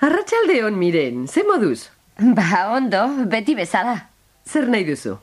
Arratxalde hon miren, ze moduz? Ba, ondo, beti bezala. Zer nahi duzu?